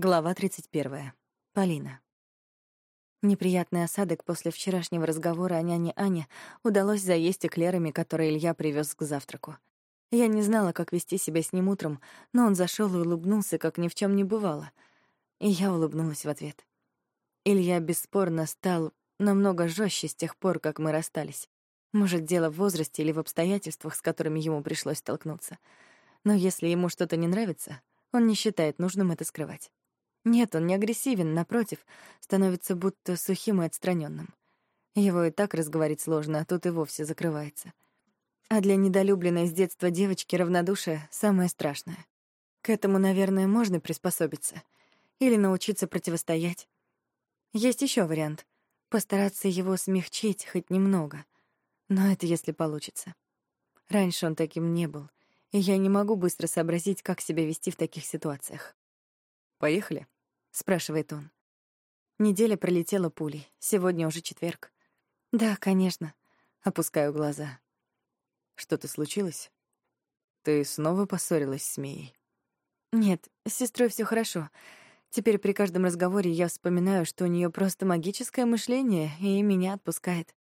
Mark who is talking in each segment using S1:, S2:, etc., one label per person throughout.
S1: Глава 31. Полина. Неприятный осадок после вчерашнего разговора о няне Ане удалось заесть эклерами, которые Илья привез к завтраку. Я не знала, как вести себя с ним утром, но он зашел и улыбнулся, как ни в чем не бывало. И я улыбнулась в ответ. Илья бесспорно стал намного жестче с тех пор, как мы расстались. Может, дело в возрасте или в обстоятельствах, с которыми ему пришлось столкнуться. Но если ему что-то не нравится, он не считает нужным это скрывать. Нет, он не агрессивен, напротив, становится будто сухим и отстраненным. Его и так разговорить сложно, а тут и вовсе закрывается. А для недолюбленной с детства девочки равнодушие — самое страшное. К этому, наверное, можно приспособиться. Или научиться противостоять. Есть еще вариант — постараться его смягчить хоть немного. Но это если получится. Раньше он таким не был, и я не могу быстро сообразить, как себя вести в таких ситуациях.
S2: «Поехали?»
S1: Спрашивает он. Неделя пролетела пулей. Сегодня уже четверг. Да, конечно. Опускаю глаза.
S2: Что-то случилось? Ты снова поссорилась с Мией?
S1: Нет, с сестрой все хорошо. Теперь при каждом разговоре я вспоминаю, что у нее просто магическое мышление, и меня отпускает.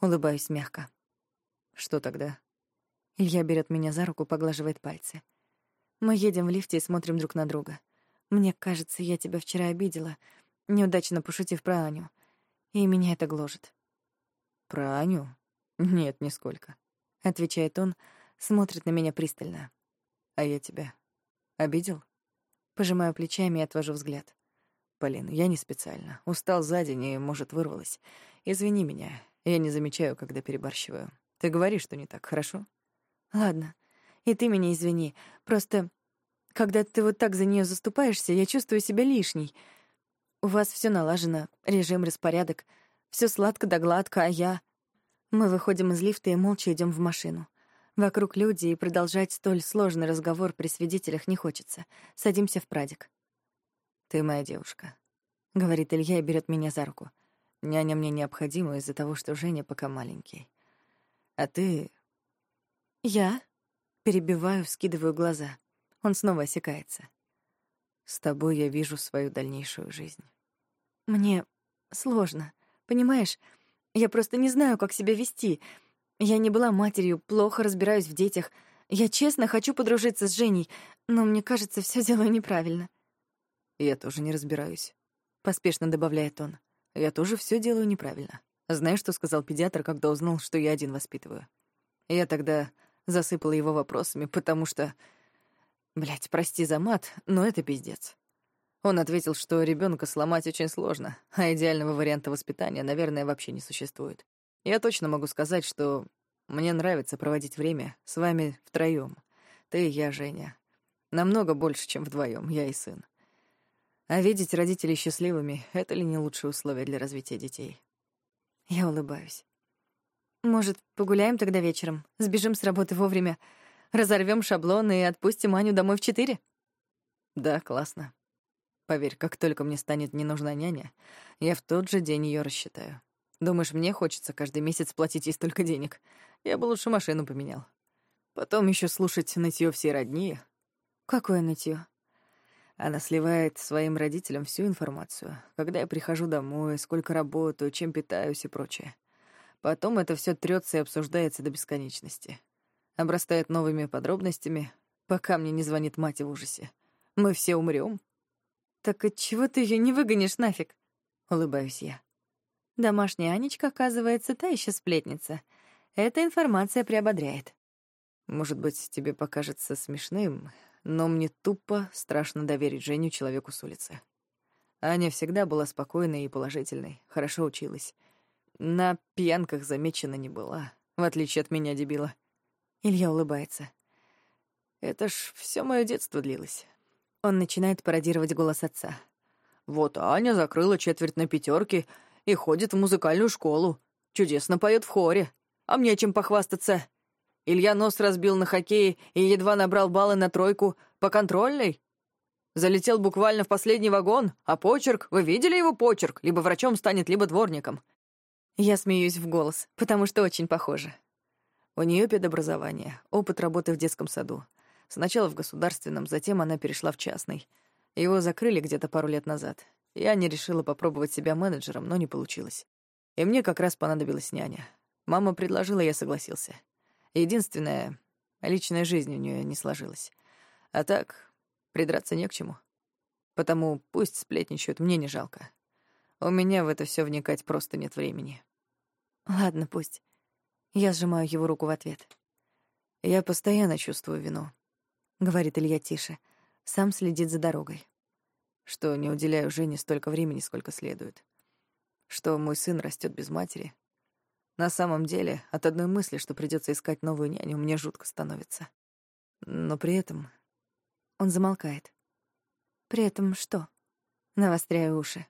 S1: Улыбаюсь мягко.
S2: Что тогда?
S1: Илья берет меня за руку, поглаживает пальцы. Мы едем в лифте и смотрим друг на друга. Мне кажется, я тебя вчера обидела, неудачно пошутив про Аню. И меня это гложет.
S2: Про Аню? Нет, нисколько.
S1: Отвечает он, смотрит на меня пристально.
S2: А я тебя обидел?
S1: Пожимаю плечами и отвожу взгляд.
S2: Полин, я не специально. Устал за день и, может, вырвалась. Извини меня. Я не замечаю, когда перебарщиваю. Ты говори, что не так, хорошо?
S1: Ладно. И ты меня извини. Просто когда ты вот так за нее заступаешься, я чувствую себя лишней. У вас все налажено, режим, распорядок, все сладко да гладко, а я... Мы выходим из лифта и молча идем в машину. Вокруг люди, и продолжать столь сложный разговор при свидетелях не хочется. Садимся в прадик.
S2: «Ты моя девушка», —
S1: говорит Илья и берет меня за руку.
S2: «Няня мне необходима из-за того, что Женя пока маленький. А ты...»
S1: «Я?» — перебиваю, скидываю глаза. Он снова осекается.
S2: С тобой я вижу свою дальнейшую жизнь.
S1: Мне сложно, понимаешь? Я просто не знаю, как себя вести. Я не была матерью, плохо разбираюсь в детях. Я честно хочу подружиться с Женей, но мне кажется, все делаю неправильно.
S2: Я тоже не разбираюсь, поспешно добавляет он. Я тоже все делаю неправильно. Знаешь, что сказал педиатр, когда узнал, что я один воспитываю? Я тогда засыпала его вопросами, потому что Блять, прости за мат, но это пиздец. Он ответил, что ребенка сломать очень сложно, а идеального варианта воспитания, наверное, вообще не существует. Я точно могу сказать, что мне нравится проводить время с вами втроем. Ты и я, Женя. Намного больше, чем вдвоем, я и сын. А видеть родителей счастливыми — это ли не лучшие условия для развития детей?
S1: Я улыбаюсь. Может, погуляем тогда вечером? Сбежим с работы вовремя? Разорвем шаблоны и отпустим Аню домой в четыре?
S2: Да, классно. Поверь, как только мне станет не нужна няня, я в тот же день ее рассчитаю. Думаешь, мне хочется каждый месяц платить ей столько денег? Я бы лучше машину поменял. Потом еще слушать нытье всей родни.
S1: Какое нытье?
S2: Она сливает своим родителям всю информацию. Когда я прихожу домой, сколько работаю, чем питаюсь и прочее. Потом это все трется и обсуждается до бесконечности обрастает новыми подробностями, пока мне не звонит мать в ужасе. Мы все умрем.
S1: Так от чего ты ее не выгонишь нафиг? Улыбаюсь я. Домашняя Анечка, оказывается, та еще сплетница. Эта информация приободряет.
S2: Может быть, тебе покажется смешным, но мне тупо страшно доверить Женю человеку с улицы. Аня всегда была спокойной и положительной, хорошо училась. На пьянках замечена не была, в отличие от меня, дебила.
S1: Илья улыбается.
S2: Это ж все мое детство длилось.
S1: Он начинает пародировать голос отца.
S2: Вот Аня закрыла четверть на пятерке и ходит в музыкальную школу. Чудесно поет в хоре. А мне чем похвастаться? Илья нос разбил на хоккее и едва набрал баллы на тройку по контрольной. Залетел буквально в последний вагон, а почерк, вы видели его почерк? Либо врачом станет, либо дворником.
S1: Я смеюсь в голос, потому что очень похоже.
S2: У нее педобразование, опыт работы в детском саду. Сначала в государственном, затем она перешла в частный. Его закрыли где-то пару лет назад. Я не решила попробовать себя менеджером, но не получилось. И мне как раз понадобилась няня. Мама предложила, я согласился. Единственное, личная жизнь у нее не сложилась. А так, придраться не к чему. Потому пусть сплетничают, мне не жалко. У меня в это все вникать просто нет времени.
S1: Ладно, пусть. Я сжимаю его руку в ответ.
S2: Я постоянно чувствую вину,
S1: говорит Илья тише. Сам следит за дорогой.
S2: Что не уделяю Жене столько времени, сколько следует. Что мой сын растет без матери. На самом деле, от одной мысли, что придется искать новую няню, мне жутко становится. Но при этом
S1: он замолкает. При этом что? Навостряю уши.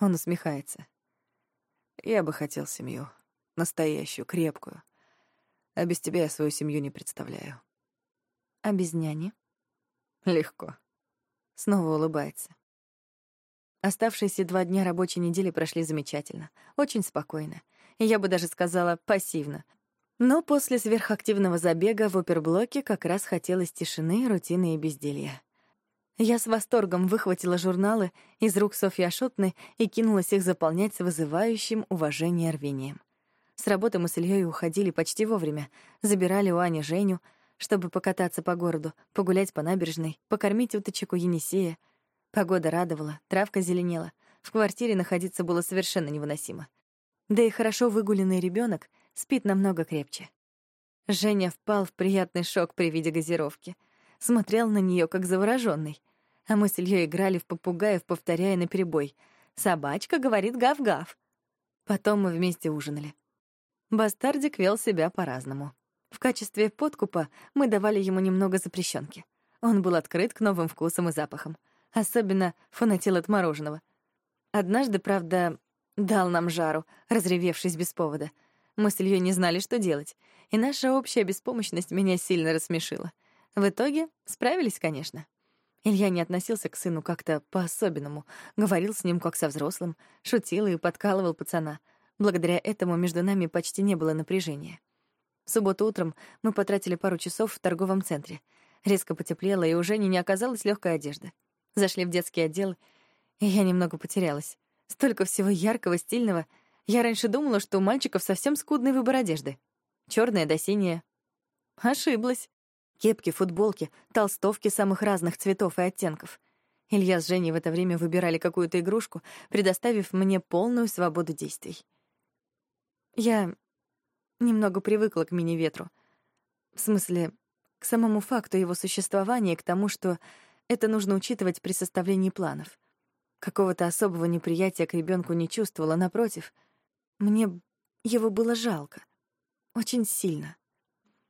S1: Он усмехается.
S2: Я бы хотел семью. Настоящую, крепкую. А без тебя я свою семью не представляю.
S1: А без няни?
S2: Легко.
S1: Снова улыбается. Оставшиеся два дня рабочей недели прошли замечательно, очень спокойно. Я бы даже сказала, пассивно. Но после сверхактивного забега в оперблоке как раз хотелось тишины, рутины и безделья. Я с восторгом выхватила журналы из рук Софьи Ашотны и кинулась их заполнять с вызывающим уважение рвением. С работы мы с Ильей уходили почти вовремя, забирали у Ани Женю, чтобы покататься по городу, погулять по набережной, покормить уточек у Енисея. Погода радовала, травка зеленела. В квартире находиться было совершенно невыносимо. Да и хорошо выгуленный ребенок спит намного крепче. Женя впал в приятный шок при виде газировки. Смотрел на нее как завороженный а мы с Ильей играли в попугаев, повторяя наперебой. «Собачка говорит гав-гав». Потом мы вместе ужинали. Бастардик вел себя по-разному. В качестве подкупа мы давали ему немного запрещенки. Он был открыт к новым вкусам и запахам. Особенно фанател от мороженого. Однажды, правда, дал нам жару, разревевшись без повода. Мы с Ильей не знали, что делать, и наша общая беспомощность меня сильно рассмешила. В итоге справились, конечно. Илья не относился к сыну как-то по-особенному, говорил с ним как со взрослым, шутил и подкалывал пацана. Благодаря этому между нами почти не было напряжения. В субботу утром мы потратили пару часов в торговом центре. Резко потеплело, и у Жени не оказалось легкой одежды. Зашли в детский отдел, и я немного потерялась. Столько всего яркого, стильного. Я раньше думала, что у мальчиков совсем скудный выбор одежды. Чёрная до синяя. Ошиблась. Кепки, футболки, толстовки самых разных цветов и оттенков. Илья с Женей в это время выбирали какую-то игрушку, предоставив мне полную свободу действий. Я немного привыкла к мини-ветру. В смысле, к самому факту его существования и к тому, что это нужно учитывать при составлении планов. Какого-то особого неприятия к ребенку не чувствовала, напротив. Мне его было жалко. Очень сильно.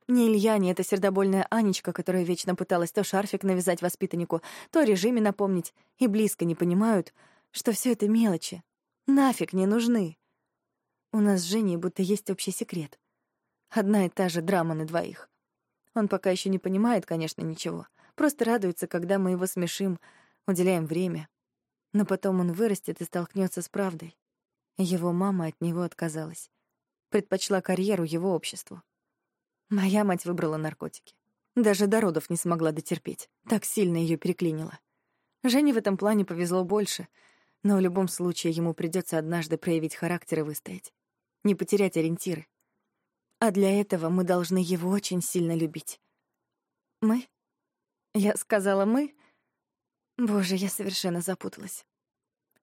S1: Ни Илья, ни эта сердобольная Анечка, которая вечно пыталась то шарфик навязать воспитаннику, то режиме напомнить, и близко не понимают, что все это мелочи. Нафиг не нужны. У нас с Женей будто есть общий секрет. Одна и та же драма на двоих. Он пока еще не понимает, конечно, ничего. Просто радуется, когда мы его смешим, уделяем время. Но потом он вырастет и столкнется с правдой. Его мама от него отказалась. Предпочла карьеру его обществу. Моя мать выбрала наркотики. Даже до родов не смогла дотерпеть. Так сильно ее переклинило. Жене в этом плане повезло больше, но в любом случае ему придется однажды проявить характер и выстоять. Не потерять ориентиры. А для этого мы должны его очень сильно любить. Мы? Я сказала «мы»? Боже, я совершенно запуталась.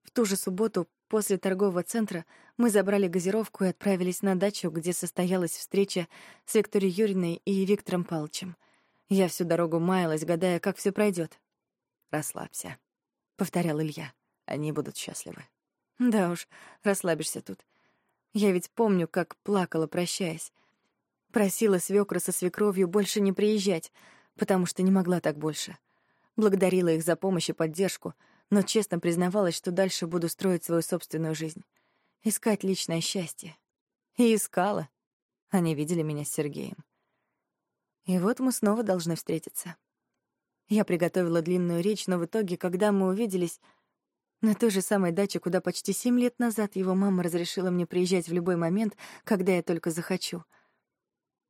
S1: В ту же субботу после торгового центра мы забрали газировку и отправились на дачу, где состоялась встреча с Викторией Юрьевной и Виктором Павловичем. Я всю дорогу маялась, гадая, как все пройдет.
S2: «Расслабься», — повторял Илья. «Они будут счастливы».
S1: Да уж, расслабишься тут. Я ведь помню, как плакала, прощаясь. Просила свекра со свекровью больше не приезжать, потому что не могла так больше. Благодарила их за помощь и поддержку — но честно признавалась, что дальше буду строить свою собственную жизнь. Искать личное счастье. И искала. Они видели меня с Сергеем. И вот мы снова должны встретиться. Я приготовила длинную речь, но в итоге, когда мы увиделись, на той же самой даче, куда почти семь лет назад его мама разрешила мне приезжать в любой момент, когда я только захочу.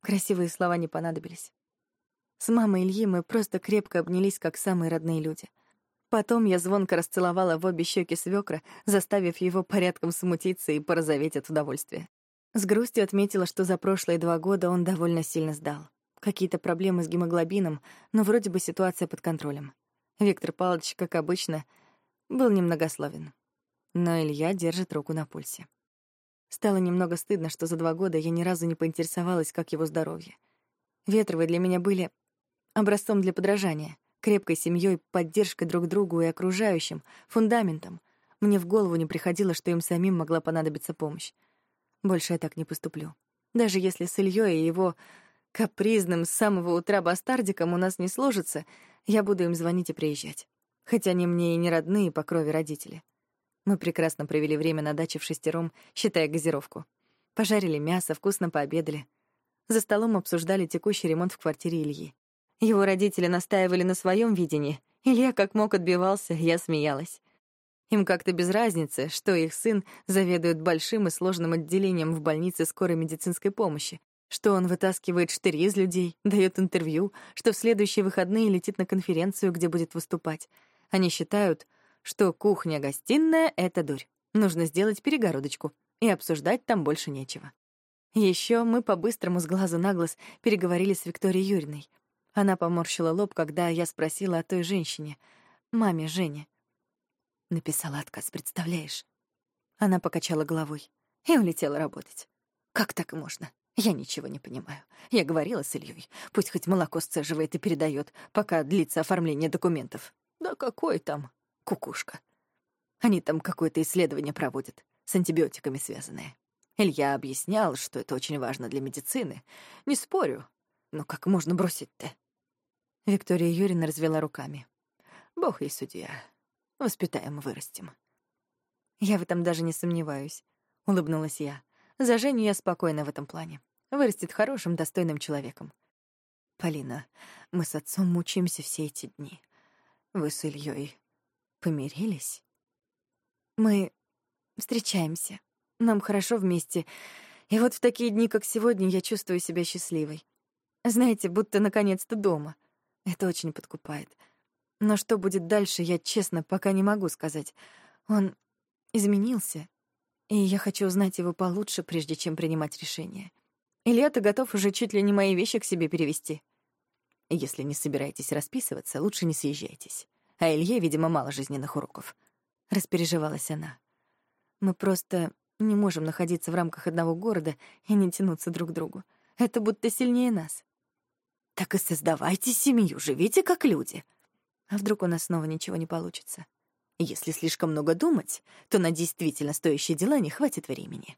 S1: Красивые слова не понадобились. С мамой Ильи мы просто крепко обнялись, как самые родные люди — Потом я звонко расцеловала в обе щеки свекра, заставив его порядком смутиться и порозоветь от удовольствия. С грустью отметила, что за прошлые два года он довольно сильно сдал. Какие-то проблемы с гемоглобином, но вроде бы ситуация под контролем. Виктор Павлович, как обычно, был немногословен. Но Илья держит руку на пульсе. Стало немного стыдно, что за два года я ни разу не поинтересовалась, как его здоровье. Ветровы для меня были образцом для подражания, крепкой семьей, поддержкой друг другу и окружающим, фундаментом. Мне в голову не приходило, что им самим могла понадобиться помощь. Больше я так не поступлю. Даже если с Ильей и его капризным с самого утра бастардиком у нас не сложится, я буду им звонить и приезжать. Хотя они мне и не родные по крови родители. Мы прекрасно провели время на даче в шестером, считая газировку. Пожарили мясо, вкусно пообедали. За столом обсуждали текущий ремонт в квартире Ильи. Его родители настаивали на своем видении. Илья как мог отбивался, я смеялась. Им как-то без разницы, что их сын заведует большим и сложным отделением в больнице скорой медицинской помощи, что он вытаскивает штыри из людей, дает интервью, что в следующие выходные летит на конференцию, где будет выступать. Они считают, что кухня-гостиная — это дурь. Нужно сделать перегородочку, и обсуждать там больше нечего. Еще мы по-быстрому с глазу на глаз переговорили с Викторией Юрьевной. Она поморщила лоб, когда я спросила о той женщине, маме Жене. Написала отказ, представляешь? Она покачала головой и улетела работать. Как так можно? Я ничего не понимаю. Я говорила с Ильей. Пусть хоть молоко сцеживает и передает, пока длится оформление документов. Да какой там? кукушка. Они там какое-то исследование проводят, с антибиотиками связанное. Илья объяснял, что это очень важно для медицины. Не спорю, но как можно бросить-то? Виктория Юрьевна развела руками. Бог ей судья. Воспитаем, вырастим. Я в этом даже не сомневаюсь, улыбнулась я. За Женю я спокойна в этом плане. Вырастет хорошим, достойным человеком. Полина, мы с отцом мучаемся все эти дни. Вы с Ильей Помирились? Мы встречаемся. Нам хорошо вместе. И вот в такие дни, как сегодня, я чувствую себя счастливой. Знаете, будто наконец-то дома. Это очень подкупает. Но что будет дальше, я честно пока не могу сказать. Он изменился, и я хочу узнать его получше, прежде чем принимать решение. Илья, ты готов уже чуть ли не мои вещи к себе перевести? Если не собираетесь расписываться, лучше не съезжайтесь а Илье, видимо, мало жизненных уроков. Распереживалась она. Мы просто не можем находиться в рамках одного города и не тянуться друг к другу. Это будто сильнее нас. Так и создавайте семью, живите как люди. А вдруг у нас снова ничего не получится? Если слишком много думать, то на действительно стоящие дела не хватит времени.